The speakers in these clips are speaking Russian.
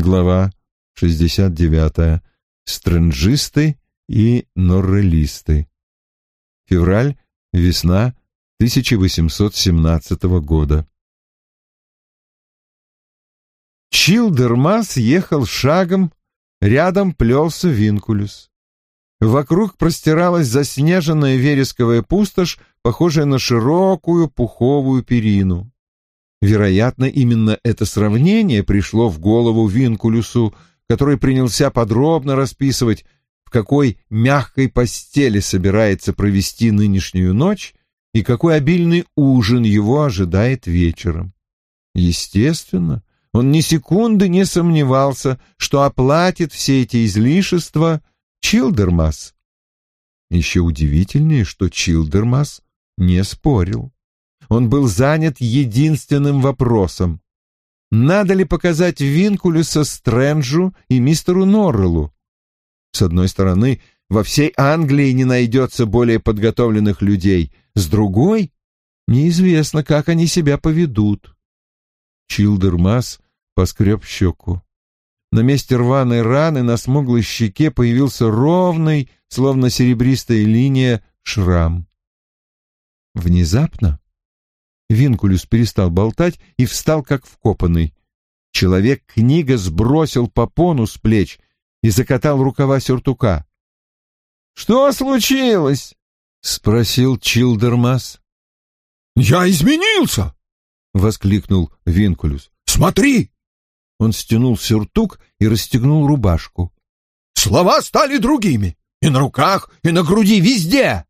Глава 69. Стрэнджисты и норрелисты. Февраль, весна 1817 года. Чилдермас ехал шагом, рядом плелся Винкулюс. Вокруг простиралась заснеженная вересковая пустошь, похожая на широкую пуховую перину. Вероятно, именно это сравнение пришло в голову Винкулюсу, который принялся подробно расписывать, в какой мягкой постели собирается провести нынешнюю ночь и какой обильный ужин его ожидает вечером. Естественно, он ни секунды не сомневался, что оплатит все эти излишества Чилдермас. Еще удивительнее, что Чилдермас не спорил. Он был занят единственным вопросом. Надо ли показать Винкулюса Стрэнджу и мистеру Норреллу? С одной стороны, во всей Англии не найдется более подготовленных людей. С другой, неизвестно, как они себя поведут. Чилдермас поскреб щеку. На месте рваной раны на смуглой щеке появился ровный, словно серебристая линия, шрам. Внезапно Винкулюс перестал болтать и встал как вкопанный. Человек-книга сбросил попону с плеч и закатал рукава сюртука. «Что случилось?» — спросил Чилдермас. «Я изменился!» — воскликнул Винкулюс. «Смотри!» Он стянул сюртук и расстегнул рубашку. «Слова стали другими! И на руках, и на груди, везде!»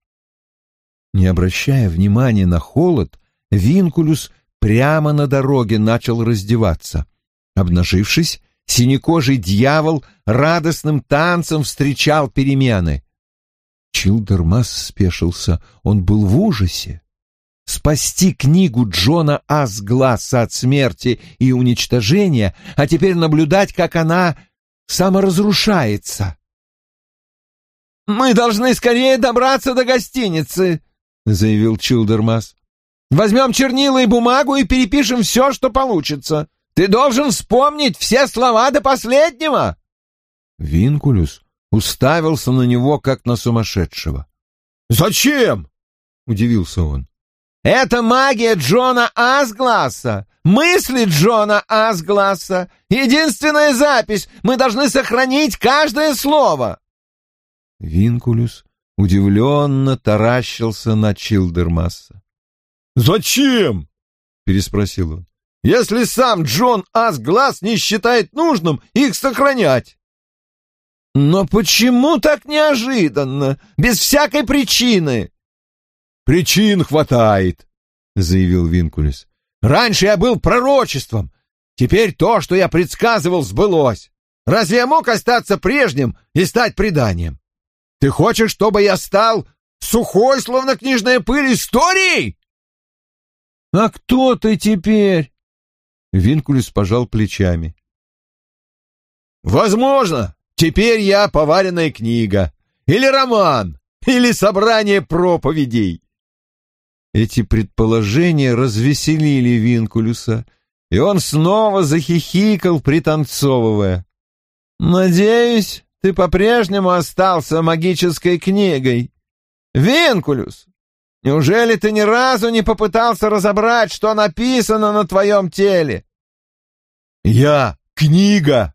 Не обращая внимания на холод, Винкулюс прямо на дороге начал раздеваться. Обнажившись, синекожий дьявол радостным танцем встречал перемены. Чилдермас спешился, он был в ужасе. Спасти книгу Джона Асгласа от смерти и уничтожения, а теперь наблюдать, как она саморазрушается. «Мы должны скорее добраться до гостиницы», — заявил Чилдермас. Возьмем чернила и бумагу и перепишем все, что получится. Ты должен вспомнить все слова до последнего!» Винкулюс уставился на него, как на сумасшедшего. «Зачем?» — удивился он. «Это магия Джона Асгласа, мысли Джона Асгласа, единственная запись, мы должны сохранить каждое слово!» Винкулюс удивленно таращился на Чилдермасса. «Зачем?» — переспросил он. «Если сам Джон Асглаз не считает нужным их сохранять». «Но почему так неожиданно, без всякой причины?» «Причин хватает», — заявил Винкулес. «Раньше я был пророчеством, теперь то, что я предсказывал, сбылось. Разве я мог остаться прежним и стать преданием? Ты хочешь, чтобы я стал сухой, словно книжная пыль, историей?» «А кто ты теперь?» Винкулис пожал плечами. «Возможно, теперь я поваренная книга, или роман, или собрание проповедей». Эти предположения развеселили Винкулюса, и он снова захихикал, пританцовывая. «Надеюсь, ты по-прежнему остался магической книгой. Винкулюс, Неужели ты ни разу не попытался разобрать, что написано на твоем теле? Я книга.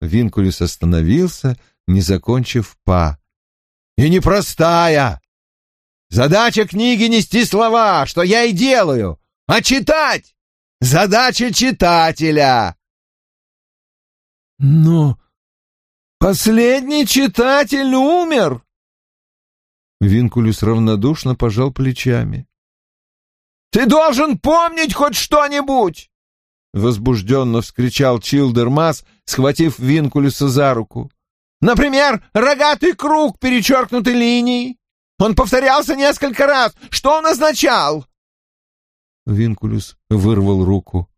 Винкулюс остановился, не закончив па. И непростая. Задача книги нести слова, что я и делаю, а читать — задача читателя. Но последний читатель умер, Винкулюс равнодушно пожал плечами. «Ты должен помнить хоть что-нибудь!» Возбужденно вскричал Чилдермас, схватив Винкулюса за руку. «Например, рогатый круг, перечеркнутый линией. Он повторялся несколько раз. Что он означал?» Винкулюс вырвал руку.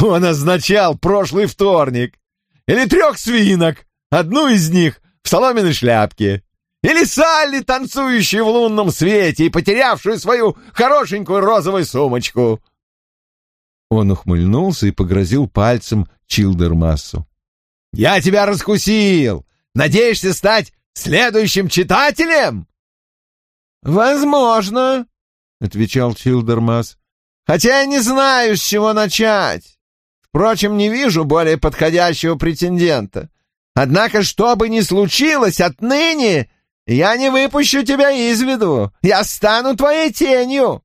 «Он означал прошлый вторник. Или трех свинок. Одну из них в соломенной шляпке. Или Салли, танцующую в лунном свете и потерявшую свою хорошенькую розовую сумочку. Он ухмыльнулся и погрозил пальцем Чилдермассу. «Я тебя раскусил! Надеешься стать следующим читателем?» «Возможно», — отвечал Чилдермасс. «Хотя я не знаю, с чего начать. Впрочем, не вижу более подходящего претендента. Однако, что бы ни случилось отныне, я не выпущу тебя из виду. Я стану твоей тенью».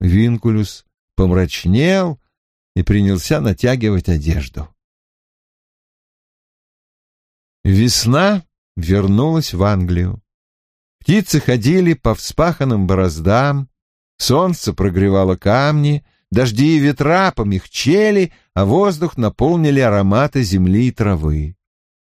Винкулюс помрачнел и принялся натягивать одежду. Весна вернулась в Англию. Птицы ходили по вспаханным бороздам, солнце прогревало камни, дожди и ветра помягчели, а воздух наполнили ароматы земли и травы.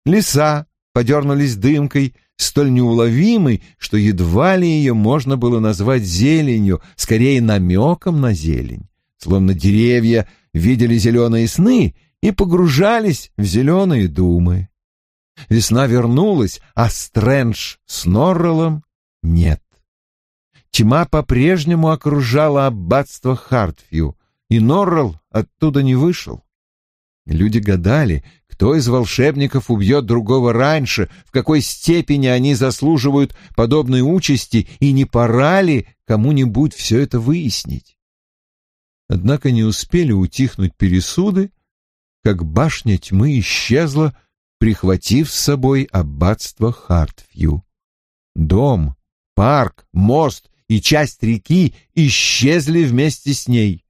Леса подернулись дымкой, столь неуловимой, что едва ли ее можно было назвать зеленью, скорее намеком на зелень. Словно деревья видели зеленые сны и погружались в зеленые думы. Весна вернулась, а Стрэндж с Норреллом нет. Тьма по-прежнему окружала аббатство Хартфью, и Норрелл оттуда не вышел. Люди гадали, кто из волшебников убьет другого раньше, в какой степени они заслуживают подобной участи, и не пора ли кому-нибудь все это выяснить. Однако не успели утихнуть пересуды, как башня тьмы исчезла, прихватив с собой аббатство Хартфью. Дом, парк, мост и часть реки исчезли вместе с ней.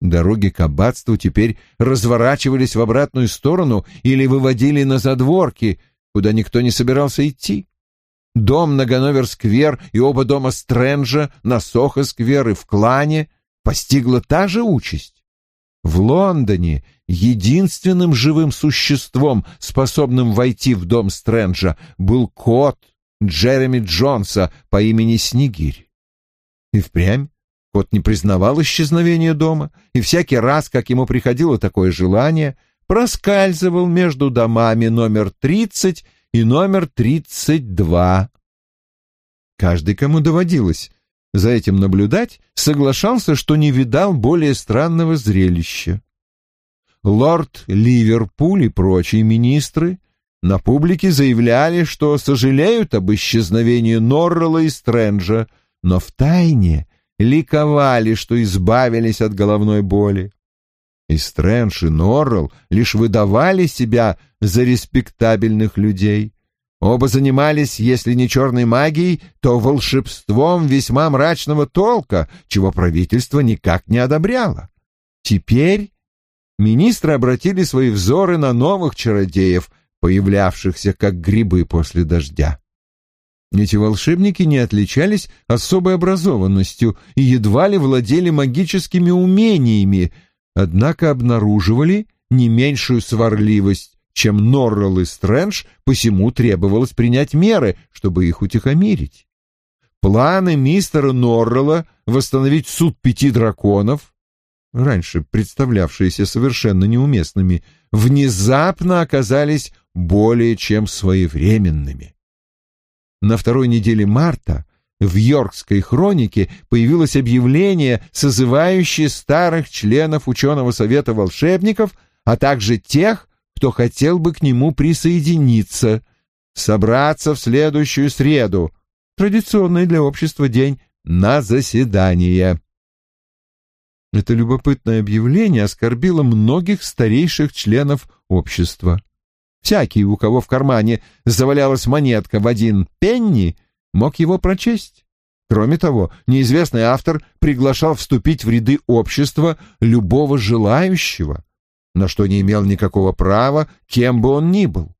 Дороги к аббатству теперь разворачивались в обратную сторону или выводили на задворки, куда никто не собирался идти. Дом на Ганновер-сквер и оба дома Стрэнджа на Сохо-сквер и в Клане постигла та же участь. В Лондоне единственным живым существом, способным войти в дом Стрэнджа, был кот Джереми Джонса по имени Снегирь. И впрямь Кот не признавал исчезновения дома, и всякий раз, как ему приходило такое желание, проскальзывал между домами номер 30 и номер 32. Каждый, кому доводилось за этим наблюдать, соглашался, что не видал более странного зрелища. Лорд Ливерпуль и прочие министры на публике заявляли, что сожалеют об исчезновении Норрелла и Стрэнджа, но в тайне ликовали, что избавились от головной боли. И Стрэндж, и Норрелл лишь выдавали себя за респектабельных людей. Оба занимались, если не черной магией, то волшебством весьма мрачного толка, чего правительство никак не одобряло. Теперь министры обратили свои взоры на новых чародеев, появлявшихся как грибы после дождя. Эти волшебники не отличались особой образованностью и едва ли владели магическими умениями, однако обнаруживали не меньшую сварливость, чем Норрелл и Стрэндж, посему требовалось принять меры, чтобы их утихомирить. Планы мистера Норрелла восстановить суд пяти драконов, раньше представлявшиеся совершенно неуместными, внезапно оказались более чем своевременными. На второй неделе марта в Йоркской хронике появилось объявление, созывающее старых членов ученого совета волшебников, а также тех, кто хотел бы к нему присоединиться, собраться в следующую среду, традиционный для общества день, на заседание. Это любопытное объявление оскорбило многих старейших членов общества. Всякий, у кого в кармане завалялась монетка в один пенни, мог его прочесть. Кроме того, неизвестный автор приглашал вступить в ряды общества любого желающего, на что не имел никакого права, кем бы он ни был.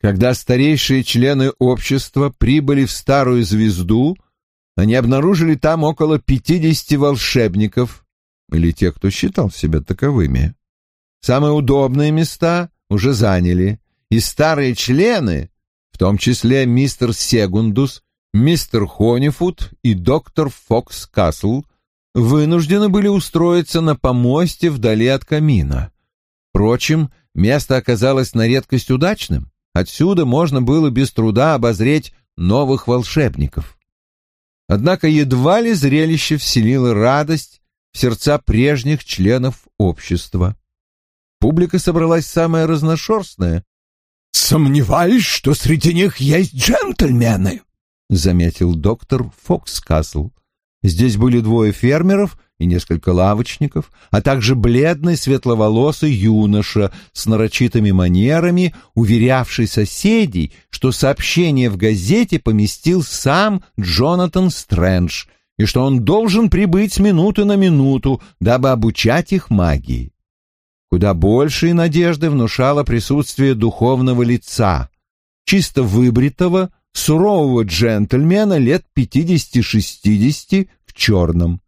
Когда старейшие члены общества прибыли в Старую Звезду, они обнаружили там около пятидесяти волшебников, или тех, кто считал себя таковыми. Самые удобные места уже заняли, и старые члены, в том числе мистер Сегундус, мистер Хонифуд и доктор Фокс Касл, вынуждены были устроиться на помосте вдали от камина. Впрочем, место оказалось на редкость удачным. Отсюда можно было без труда обозреть новых волшебников. Однако едва ли зрелище вселило радость в сердца прежних членов общества. Публика собралась самая разношерстная. «Сомневаюсь, что среди них есть джентльмены», — заметил доктор Фокскасл. Здесь были двое фермеров и несколько лавочников, а также бледный светловолосый юноша с нарочитыми манерами, уверявший соседей, что сообщение в газете поместил сам Джонатан Стрэндж и что он должен прибыть с минуты на минуту, дабы обучать их магии. Куда большие надежды внушало присутствие духовного лица, чисто выбритого, сурового джентльмена лет пятидесяти-шестидесяти в черном.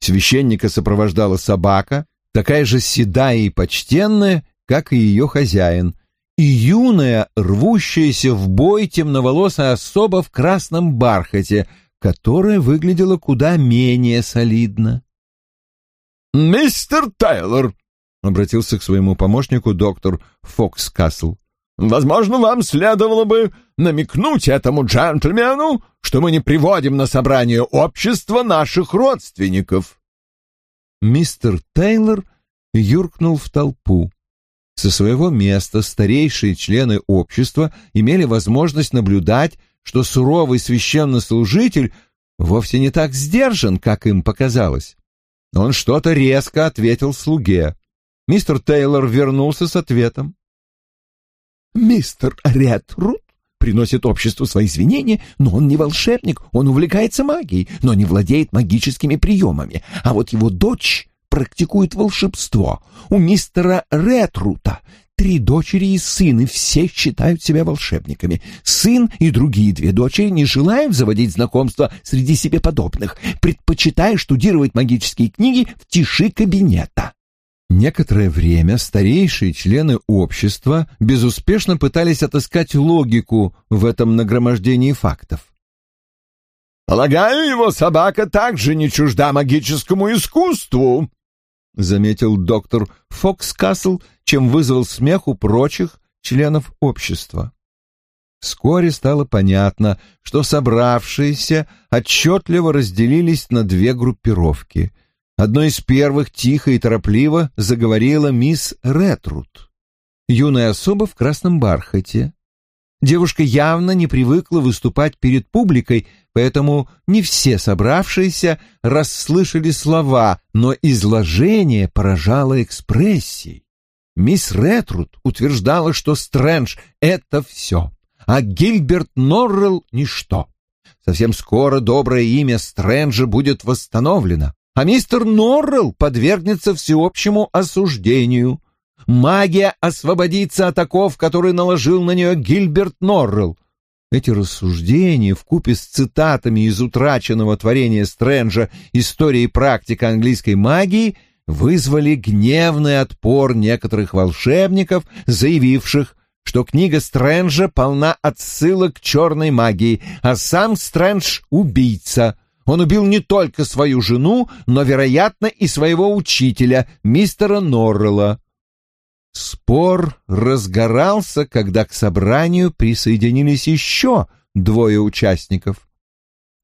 Священника сопровождала собака, такая же седая и почтенная, как и ее хозяин, и юная, рвущаяся в бой темноволосая особа в красном бархате, которая выглядела куда менее солидно. «Мистер Тайлор!» — обратился к своему помощнику доктор Фокс Касл. Возможно, вам следовало бы намекнуть этому джентльмену, что мы не приводим на собрание общества наших родственников. Мистер Тейлор юркнул в толпу. Со своего места старейшие члены общества имели возможность наблюдать, что суровый священнослужитель вовсе не так сдержан, как им показалось. Он что-то резко ответил слуге. Мистер Тейлор вернулся с ответом. Мистер Ретруд приносит обществу свои извинения, но он не волшебник, он увлекается магией, но не владеет магическими приемами. А вот его дочь практикует волшебство. У мистера Ретрута три дочери и сын, и все считают себя волшебниками. Сын и другие две дочери не желают заводить знакомства среди себе подобных, предпочитая штудировать магические книги в тиши кабинета. Некоторое время старейшие члены общества безуспешно пытались отыскать логику в этом нагромождении фактов. «Полагаю, его собака также не чужда магическому искусству», — заметил доктор Фокскасл, чем вызвал смех у прочих членов общества. Вскоре стало понятно, что собравшиеся отчетливо разделились на две группировки — Одной из первых тихо и торопливо заговорила мисс Ретруд, юная особа в красном бархате. Девушка явно не привыкла выступать перед публикой, поэтому не все собравшиеся расслышали слова, но изложение поражало экспрессией. Мисс Ретруд утверждала, что Стрэндж — это все, а Гильберт Норрелл — ничто. Совсем скоро доброе имя Стрэнджа будет восстановлено а мистер Норрелл подвергнется всеобщему осуждению. Магия освободится от оков, который наложил на нее Гильберт Норрелл. Эти рассуждения, вкупе с цитатами из утраченного творения Стрэнджа «История и практика английской магии», вызвали гневный отпор некоторых волшебников, заявивших, что книга Стрэнджа полна отсылок к черной магии, а сам Стрэндж — убийца — он убил не только свою жену, но, вероятно, и своего учителя, мистера Норрелла. Спор разгорался, когда к собранию присоединились еще двое участников.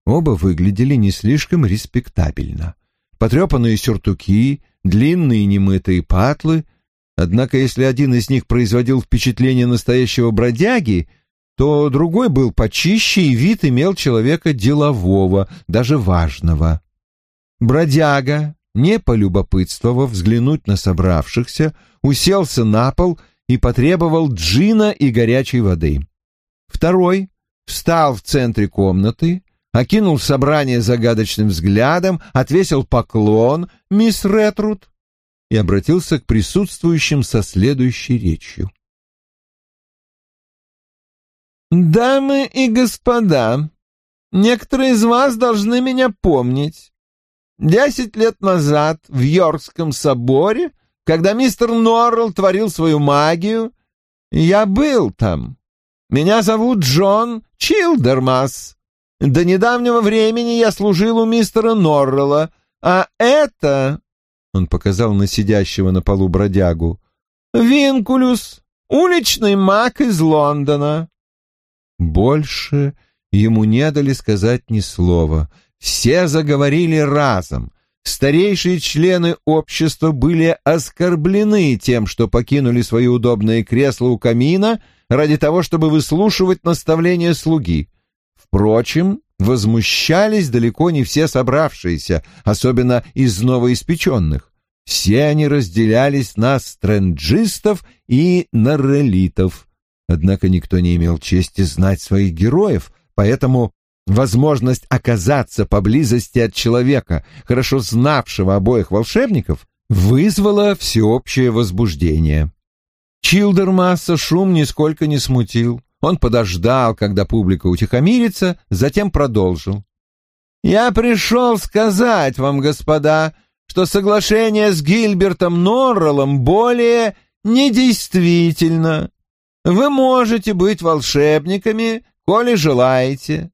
Оба выглядели не слишком респектабельно. Потрепанные сюртуки, длинные немытые патлы. Однако, если один из них производил впечатление настоящего бродяги, то другой был почище и вид имел человека делового, даже важного. Бродяга, не полюбопытствовав взглянуть на собравшихся, уселся на пол и потребовал джина и горячей воды. Второй встал в центре комнаты, окинул собрание загадочным взглядом, отвесил поклон мисс Ретруд и обратился к присутствующим со следующей речью. «Дамы и господа, некоторые из вас должны меня помнить. Десять лет назад в Йоркском соборе, когда мистер Норрелл творил свою магию, я был там. Меня зовут Джон Чилдермас. До недавнего времени я служил у мистера Норрелла, а это...» Он показал на сидящего на полу бродягу. «Винкулюс, уличный маг из Лондона. Больше ему не дали сказать ни слова. Все заговорили разом. старейшие члены общества были оскорблены тем, что покинули свои удобные кресла у камина ради того, чтобы выслушивать наставления слуги. Впрочем, возмущались далеко не все собравшиеся, особенно из новоиспеченных. Все они разделялись на стрэнджистов и нарелитов. Однако никто не имел чести знать своих героев, поэтому возможность оказаться поблизости от человека, хорошо знавшего обоих волшебников, вызвала всеобщее возбуждение. Чилдермасса шум нисколько не смутил. Он подождал, когда публика утихомирится, затем продолжил. «Я пришел сказать вам, господа, что соглашение с Гильбертом Норреллом более недействительно. Вы можете быть волшебниками, коли желаете».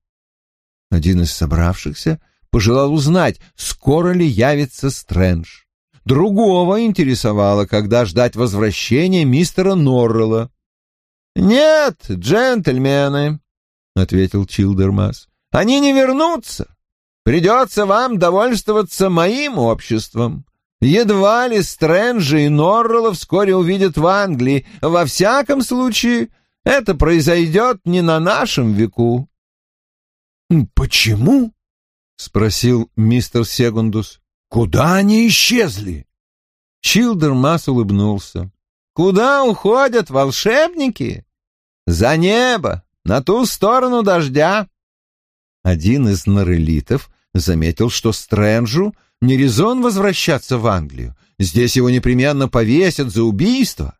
Один из собравшихся пожелал узнать, скоро ли явится Стрэндж. Другого интересовало, когда ждать возвращения мистера Норрелла. «Нет, джентльмены», — ответил Чилдермас, — «они не вернутся. Придется вам довольствоваться моим обществом. Едва ли Стрэнджа и Норрелла вскоре увидят в Англии. Во всяком случае, это произойдет не на нашем веку». «Почему?» — спросил мистер Сегундус. «Куда они исчезли?» Чилдермас улыбнулся. «Куда уходят волшебники? За небо, на ту сторону дождя. Один из норелитов заметил, что Стрэнджу не резон возвращаться в Англию. Здесь его непременно повесят за убийство.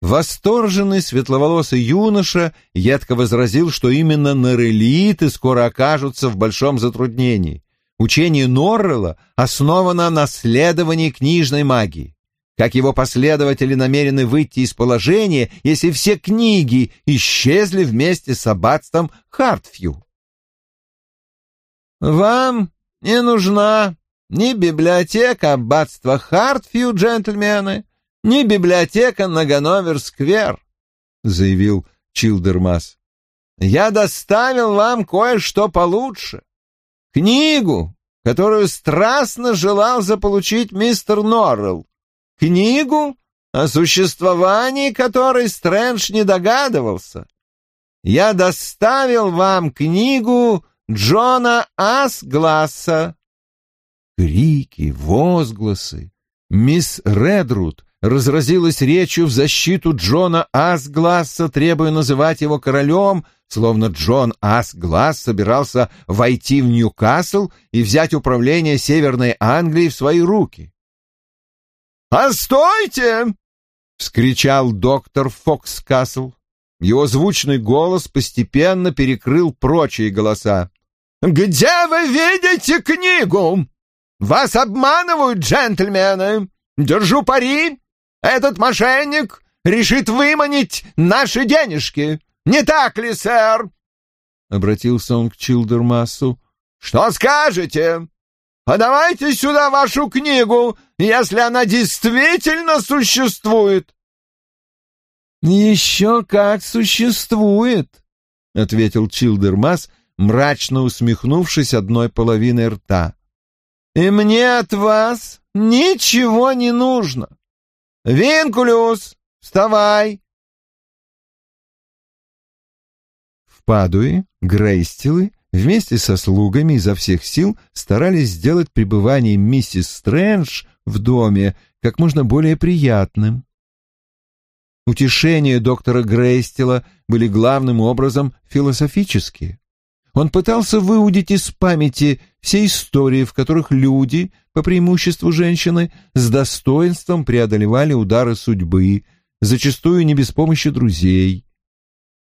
Восторженный светловолосый юноша едко возразил, что именно норелиты скоро окажутся в большом затруднении. Учение Норрелла основано на следовании книжной магии как его последователи намерены выйти из положения, если все книги исчезли вместе с аббатством Хартфью. «Вам не нужна ни библиотека аббатства Хартфью, джентльмены, ни библиотека на Ганновер-сквер», — заявил Чилдермас. «Я доставил вам кое-что получше. Книгу, которую страстно желал заполучить мистер Норрелл книгу, о существовании которой Стрэндж не догадывался. Я доставил вам книгу Джона Асгласса. Крики, возгласы. Мисс Редруд разразилась речью в защиту Джона Асгласса, требуя называть его королем, словно Джон Асгласс собирался войти в Ньюкасл и взять управление Северной Англией в свои руки. «Постойте!» — вскричал доктор Фокскасл. Его звучный голос постепенно перекрыл прочие голоса. «Где вы видите книгу? Вас обманывают, джентльмены! Держу пари! Этот мошенник решит выманить наши денежки! Не так ли, сэр?» Обратился он к Чилдермассу. «Что скажете? Подавайте сюда вашу книгу, если она действительно существует. Еще как существует, ответил Чилдермас, мрачно усмехнувшись одной половиной рта. И мне от вас ничего не нужно. Винкулюс, вставай. В Падуе Грейстилы вместе со слугами изо всех сил старались сделать пребывание миссис Стрэндж в доме как можно более приятным. Утешения доктора Грейстела были главным образом философические. Он пытался выудить из памяти все истории, в которых люди, по преимуществу женщины, с достоинством преодолевали удары судьбы, зачастую не без помощи друзей.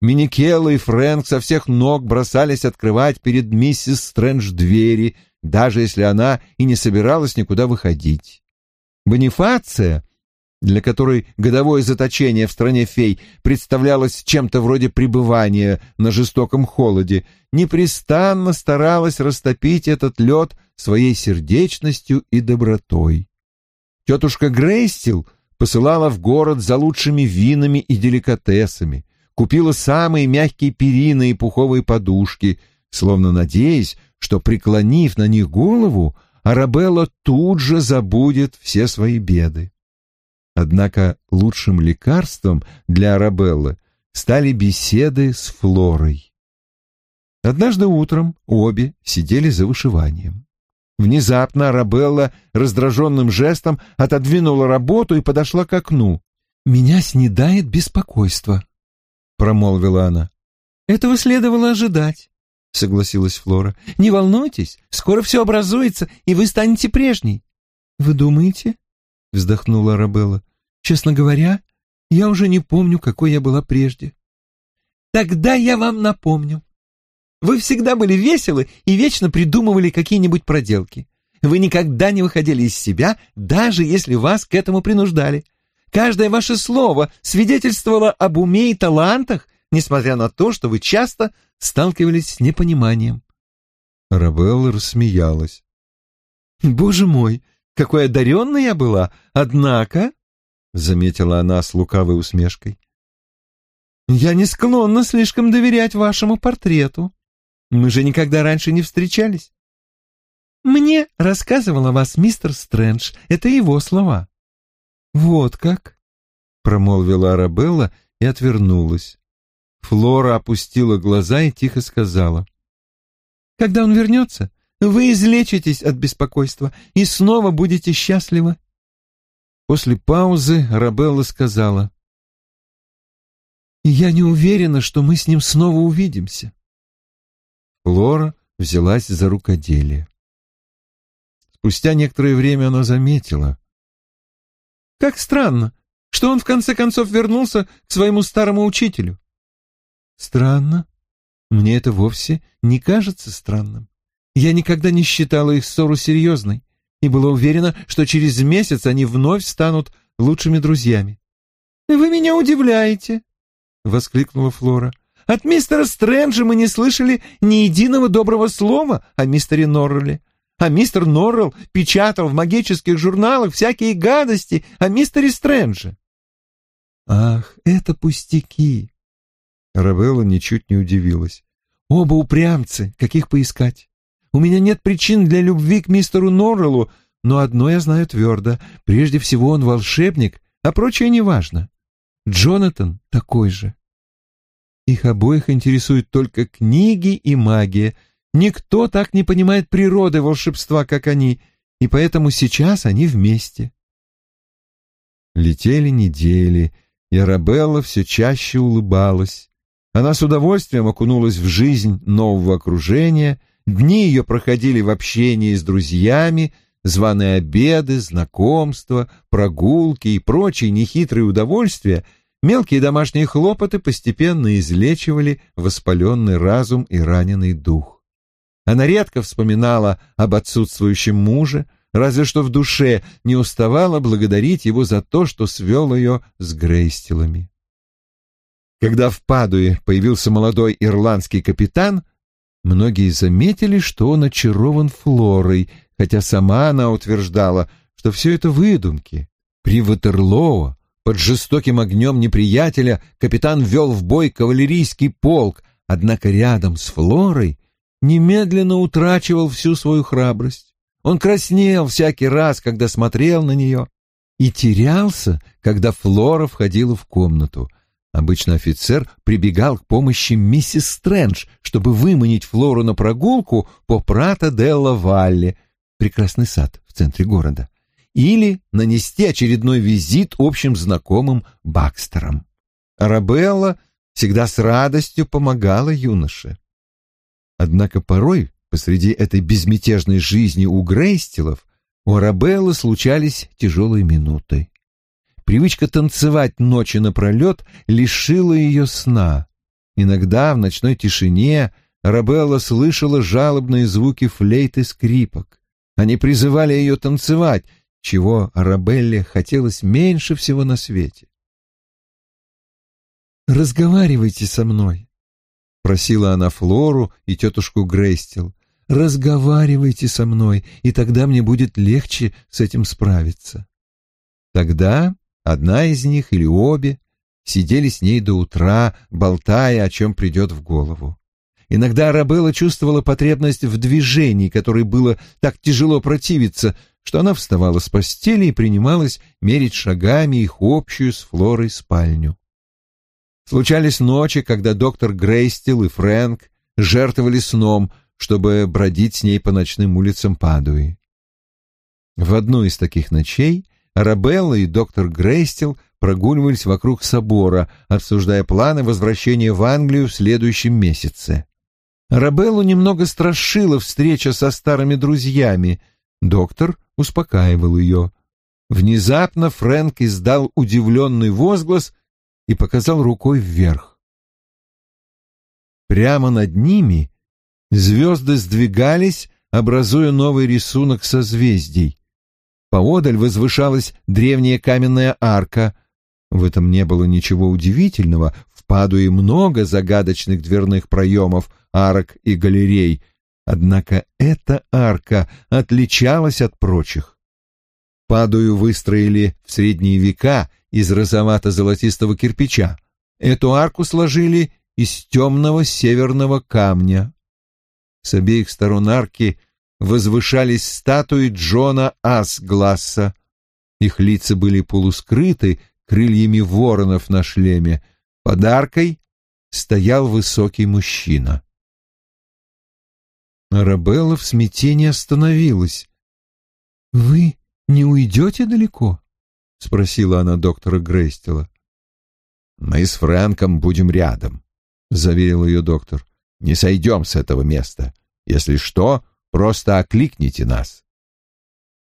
Миникелла и Фрэнк со всех ног бросались открывать перед миссис Стрэндж двери, даже если она и не собиралась никуда выходить. Бонифация, для которой годовое заточение в стране фей представлялось чем-то вроде пребывания на жестоком холоде, непрестанно старалась растопить этот лед своей сердечностью и добротой. Тетушка Грейстил посылала в город за лучшими винами и деликатесами, купила самые мягкие перины и пуховые подушки, словно надеясь, что, преклонив на них голову, Арабелла тут же забудет все свои беды. Однако лучшим лекарством для Арабеллы стали беседы с Флорой. Однажды утром обе сидели за вышиванием. Внезапно Арабелла раздраженным жестом отодвинула работу и подошла к окну. «Меня снедает беспокойство», — промолвила она. «Этого следовало ожидать», — согласилась Флора. «Не волнуйтесь, скоро все образуется, и вы станете прежней». «Вы думаете?» — вздохнула Арабелла. «Честно говоря, я уже не помню, какой я была прежде». «Тогда я вам напомню. Вы всегда были веселы и вечно придумывали какие-нибудь проделки. Вы никогда не выходили из себя, даже если вас к этому принуждали. Каждое ваше слово свидетельствовало об уме и талантах, несмотря на то, что вы часто сталкивались с непониманием. Рабелла рассмеялась. «Боже мой, какой одаренной я была! Однако...» — заметила она с лукавой усмешкой. «Я не склонна слишком доверять вашему портрету. Мы же никогда раньше не встречались. Мне рассказывал о вас мистер Стрэндж. Это его слова. Вот как, промолвила Арабелла и отвернулась. Флора опустила глаза и тихо сказала. Когда он вернется, вы излечитесь от беспокойства и снова будете счастливы. После паузы Арабелла сказала. «Я не уверена, что мы с ним снова увидимся». Флора взялась за рукоделие. Спустя некоторое время она заметила. «Как странно, что он в конце концов вернулся к своему старому учителю». «Странно? Мне это вовсе не кажется странным. Я никогда не считала их ссору серьезной и была уверена, что через месяц они вновь станут лучшими друзьями». «Вы меня удивляете», — воскликнула Флора. От мистера Стрэнджа мы не слышали ни единого доброго слова о мистере Норрелле. А мистер Норрелл печатал в магических журналах всякие гадости о мистере Стрэнже. Ах, это пустяки. Равелла ничуть не удивилась. Оба упрямцы, каких поискать. У меня нет причин для любви к мистеру Норреллу, но одно я знаю твердо. Прежде всего он волшебник, а прочее неважно. Джонатан такой же. Их обоих интересуют только книги и магия. Никто так не понимает природы волшебства, как они, и поэтому сейчас они вместе. Летели недели, и Арабелла все чаще улыбалась. Она с удовольствием окунулась в жизнь нового окружения, дни ее проходили в общении с друзьями, званые обеды, знакомства, прогулки и прочие нехитрые удовольствия — Мелкие домашние хлопоты постепенно излечивали воспаленный разум и раненый дух. Она редко вспоминала об отсутствующем муже, разве что в душе не уставала благодарить его за то, что свел ее с Грейстилами. Когда в Падуе появился молодой ирландский капитан, многие заметили, что он очарован Флорой, хотя сама она утверждала, что все это выдумки. При Ватерлоо под жестоким огнем неприятеля капитан ввел в бой кавалерийский полк, однако рядом с Флорой немедленно утрачивал всю свою храбрость. Он краснел всякий раз, когда смотрел на нее, и терялся, когда Флора входила в комнату. Обычно офицер прибегал к помощи миссис Стрэндж, чтобы выманить Флору на прогулку по Прата делла Валле, прекрасный сад в центре города или нанести очередной визит общим знакомым Бакстерам. Арабелла всегда с радостью помогала юноше. Однако порой посреди этой безмятежной жизни у Грейстилов у Арабеллы случались тяжелые минуты. Привычка танцевать ночи напролет лишила ее сна. Иногда в ночной тишине Арабелла слышала жалобные звуки флейт и скрипок. Они призывали ее танцевать, чего Арабелле хотелось меньше всего на свете. «Разговаривайте со мной», — просила она Флору и тетушку Грейстил. «Разговаривайте со мной, и тогда мне будет легче с этим справиться». Тогда одна из них или обе сидели с ней до утра, болтая, о чем придет в голову. Иногда Арабелла чувствовала потребность в движении, которой было так тяжело противиться, что она вставала с постели и принималась мерить шагами их общую с Флорой спальню. Случались ночи, когда доктор Грейстил и Фрэнк жертвовали сном, чтобы бродить с ней по ночным улицам Падуи. В одну из таких ночей Арабелла и доктор Грейстил прогуливались вокруг собора, обсуждая планы возвращения в Англию в следующем месяце. Арабеллу немного страшила встреча со старыми друзьями. Доктор успокаивал ее. Внезапно Фрэнк издал удивленный возглас и показал рукой вверх. Прямо над ними звезды сдвигались, образуя новый рисунок созвездий. Поодаль возвышалась древняя каменная арка. В этом не было ничего удивительного, в Падуе много загадочных дверных проемов, арок и галерей, однако эта арка отличалась от прочих. Падую выстроили в средние века из розовато-золотистого кирпича. Эту арку сложили из темного северного камня. С обеих сторон арки — возвышались статуи Джона Асгласса. Их лица были полускрыты крыльями воронов на шлеме. Под аркой стоял высокий мужчина. Арабелла в смятении остановилась. «Вы не уйдете далеко?» — спросила она доктора Грейстела. «Мы с Фрэнком будем рядом», — заверил ее доктор. «Не сойдем с этого места. Если что, Просто окликните нас.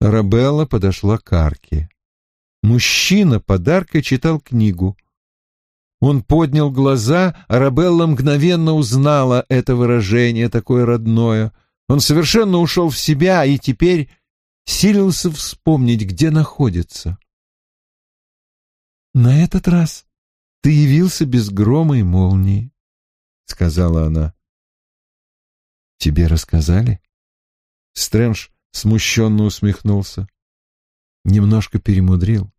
Рабелла подошла к арке. Мужчина подаркой читал книгу. Он поднял глаза, а Рабелла мгновенно узнала это выражение, такое родное. Он совершенно ушел в себя и теперь силился вспомнить, где находится. «На этот раз ты явился без грома и молнии», — сказала она. «Тебе рассказали?» Стрэндж смущенно усмехнулся. Немножко перемудрил.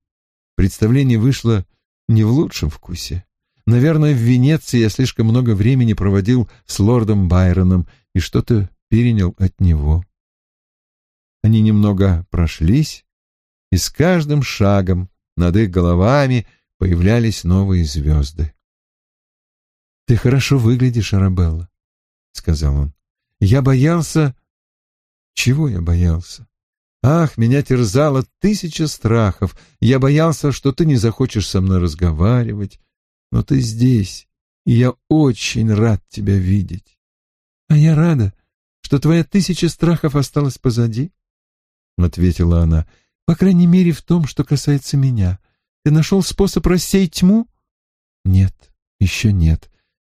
Представление вышло не в лучшем вкусе. Наверное, в Венеции я слишком много времени проводил с лордом Байроном и что-то перенял от него. Они немного прошлись, и с каждым шагом над их головами появлялись новые звезды. «Ты хорошо выглядишь, Арабелла», — сказал он. «Я боялся, чего я боялся? Ах, меня терзало тысяча страхов. Я боялся, что ты не захочешь со мной разговаривать. Но ты здесь, и я очень рад тебя видеть. А я рада, что твоя тысяча страхов осталась позади, — ответила она. По крайней мере, в том, что касается меня. Ты нашел способ рассеять тьму? Нет, еще нет.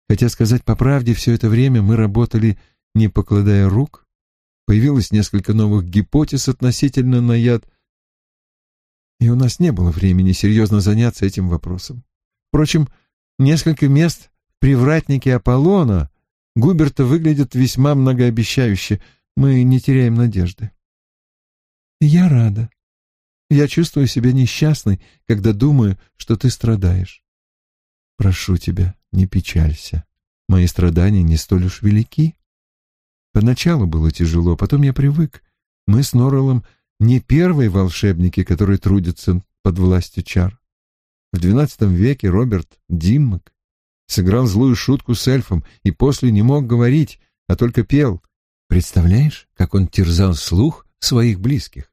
Хотя сказать по правде, все это время мы работали, не покладая рук, Появилось несколько новых гипотез относительно наяд, и у нас не было времени серьезно заняться этим вопросом. Впрочем, несколько мест в привратнике Аполлона Губерта выглядят весьма многообещающе. Мы не теряем надежды. Я рада. Я чувствую себя несчастной, когда думаю, что ты страдаешь. Прошу тебя, не печалься. Мои страдания не столь уж велики. Поначалу было тяжело, потом я привык. Мы с Норреллом не первые волшебники, которые трудятся под властью чар. В XII веке Роберт Диммак сыграл злую шутку с эльфом и после не мог говорить, а только пел. Представляешь, как он терзал слух своих близких?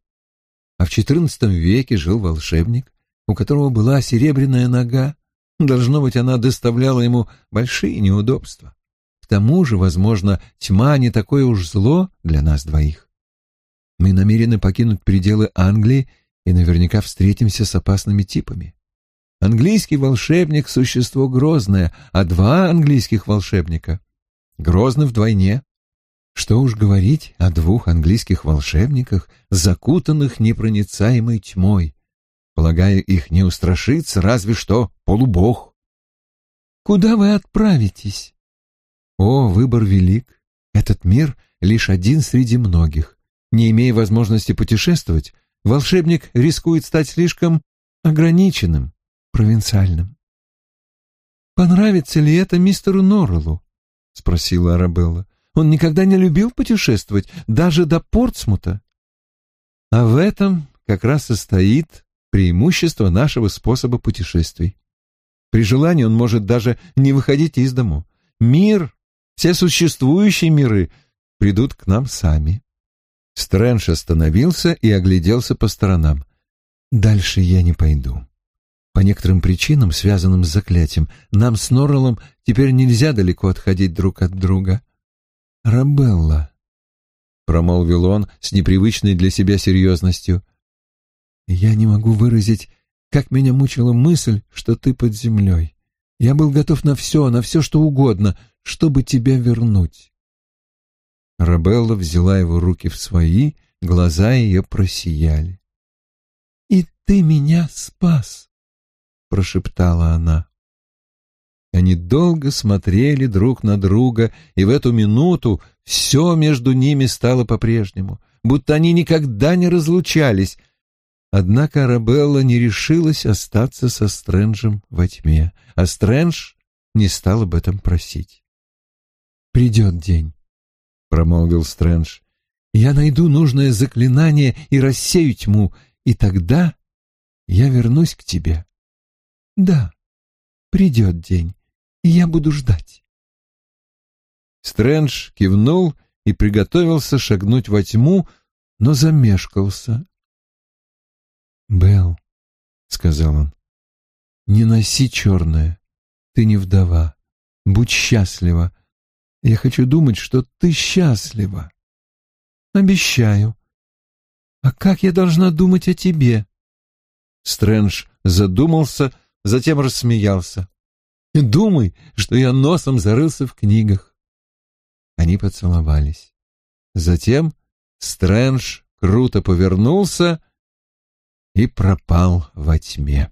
А в XIV веке жил волшебник, у которого была серебряная нога. Должно быть, она доставляла ему большие неудобства. К тому же, возможно, тьма не такое уж зло для нас двоих. Мы намерены покинуть пределы Англии и наверняка встретимся с опасными типами. Английский волшебник — существо грозное, а два английских волшебника грозны вдвойне. Что уж говорить о двух английских волшебниках, закутанных непроницаемой тьмой. Полагаю, их не устрашится разве что полубог. «Куда вы отправитесь?» О, выбор велик. Этот мир лишь один среди многих. Не имея возможности путешествовать, волшебник рискует стать слишком ограниченным, провинциальным. Понравится ли это мистеру Норреллу? спросила Арабелла. «Он никогда не любил путешествовать, даже до Портсмута». А в этом как раз состоит преимущество нашего способа путешествий. При желании он может даже не выходить из дому. Мир, все существующие миры придут к нам сами. Стрэндж остановился и огляделся по сторонам. «Дальше я не пойду. По некоторым причинам, связанным с заклятием, нам с Норреллом теперь нельзя далеко отходить друг от друга. Рабелла, — промолвил он с непривычной для себя серьезностью, — я не могу выразить, как меня мучила мысль, что ты под землей. Я был готов на все, на все, что угодно, чтобы тебя вернуть. Рабелла взяла его руки в свои, глаза ее просияли. — И ты меня спас! — прошептала она. Они долго смотрели друг на друга, и в эту минуту все между ними стало по-прежнему, будто они никогда не разлучались. Однако Арабелла не решилась остаться со Стрэнджем во тьме, а Стрэндж не стал об этом просить. «Придет день», — промолвил Стрэндж. «Я найду нужное заклинание и рассею тьму, и тогда я вернусь к тебе». Да, придет день, и я буду ждать. Стрэндж кивнул и приготовился шагнуть во тьму, но замешкался. «Белл», — сказал он, — «не носи черное, ты не вдова, будь счастлива. Я хочу думать, что ты счастлива». «Обещаю». «А как я должна думать о тебе?» Стрэндж задумался, — затем рассмеялся. «Думай, что я носом зарылся в книгах». Они поцеловались. Затем Стрэндж круто повернулся и пропал во тьме.